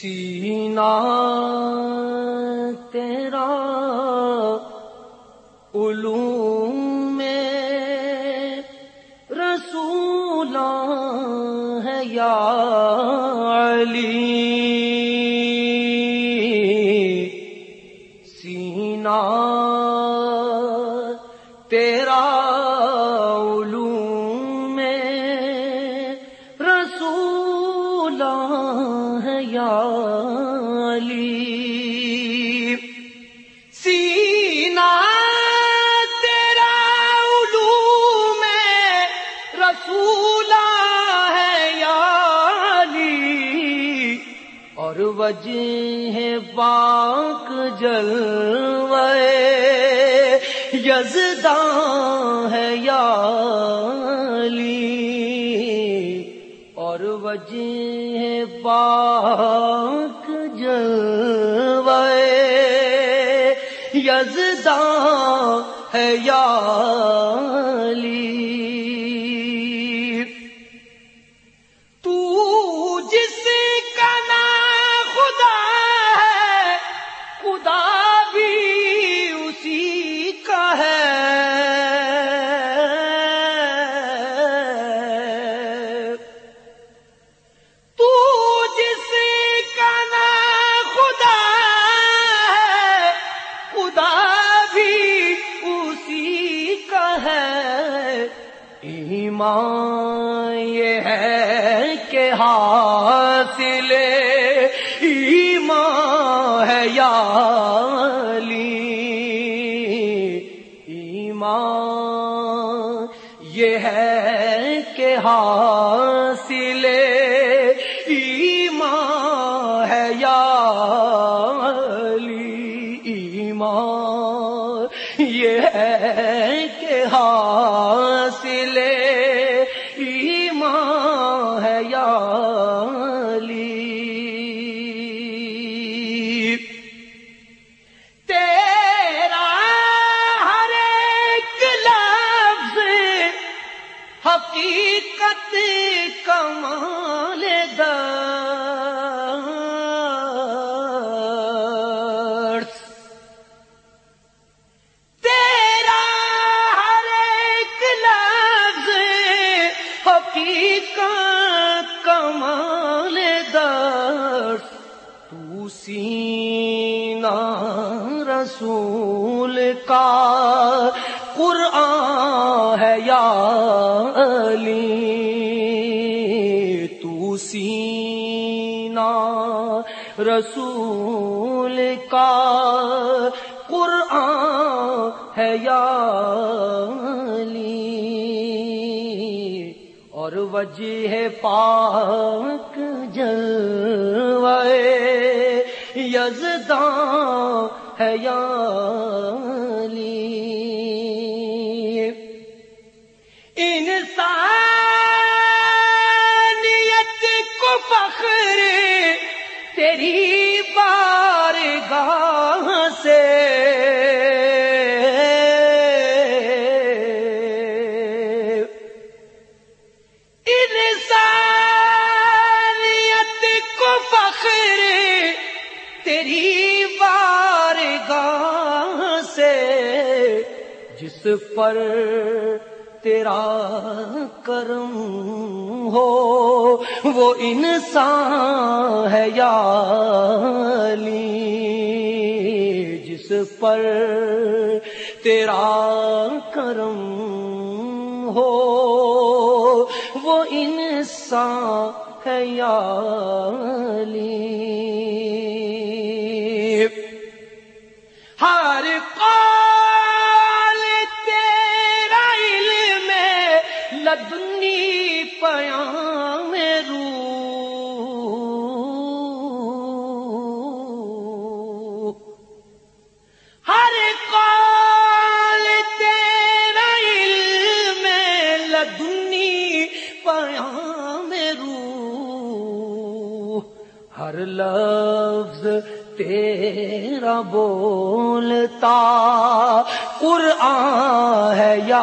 سینا تیرا علوم میں رسولا ہے یا علی۔ وجہ پاک جلوے، یزداں ہے یا علی۔ اور وجہ پاک جلوے، یزداں ہے یا علی۔ ایمان ہے یا علی؟ ایمان یہ ہے کہ حاصل ایمان ہے یا علی؟ ایمان یہ ہے کہ حاصل ایمان ہے یا حقیقت کمال درس تیرا ہر ایک لفظ حقیقت کمال درس تو سینہ رسول کا قرآن رسول کا قرآن ہے یا علی؟ اور وجہ پاک جلوے یزداں ہے یا علی؟ انسانیت کو فخر تیری جس پر تیرا کرم ہو، وہ انسان ہے یا علی، جس پر تیرا کرم ہو، وہ انسان ہے یا علی۔ ہر لدنی پیام روح ہر قول تیرا علم لدنی پیام روح ہر لفظ تیرا بولتا قرآن ہے یا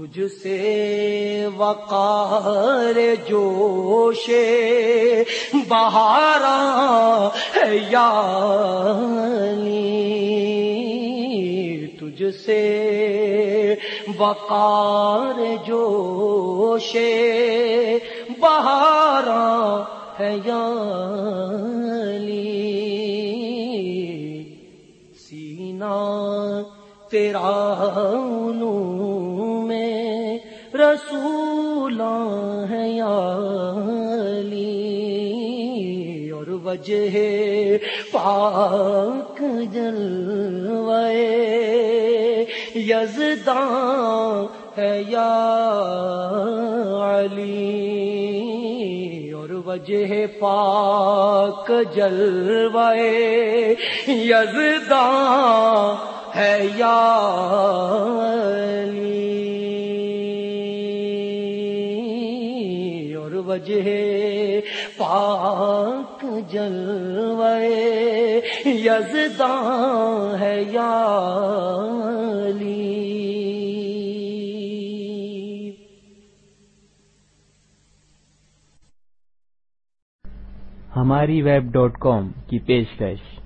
تجھ سے وقار جوش بہارا ہے یعنی تجھ سے وقار جوش بہارا ہے یعنی سینا تیرا رسول ہے اور وجہ پاک جلوے یزدان ہے یا علی، اور وجہ پاک جلوے یزدان ہے یا وجہ پاک جلوے یزدان ہے یا ہماری ویب ڈاٹ کام کی پیشکش۔